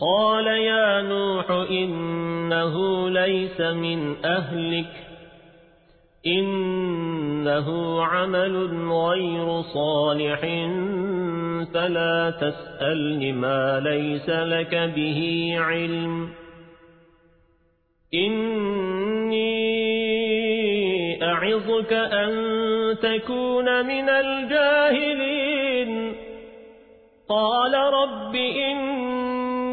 قال يا نوح إنه ليس من أهلك إنه عمل غير صالح فلا تسأل ما ليس لك به علم. إني أعظك أن تكون من الجاهلين. قال رب إني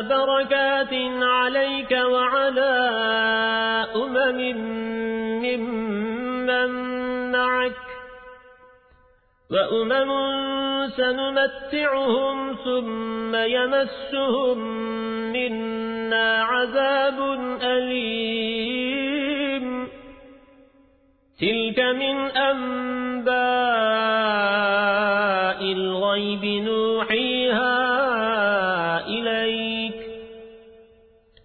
وبركات عليك وعلى أمم ممن معك وأمم سنمتعهم ثم يمسهم منا عذاب أليم تلك من أنباء الغيب نوحيها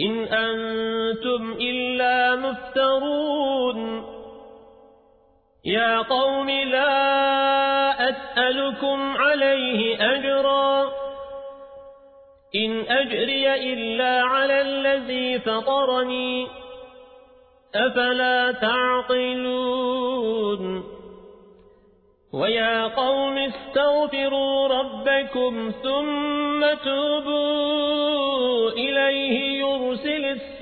إن أنتم إلا مفترون. يا قوم لا أسألكم عليه أجرا. إن أجري إلا على الذي فطرني. أفلا تعقلون. ويا قوم استغفروا ربكم ثم يرسل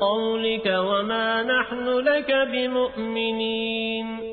قولك وما نحن لك بمؤمنين.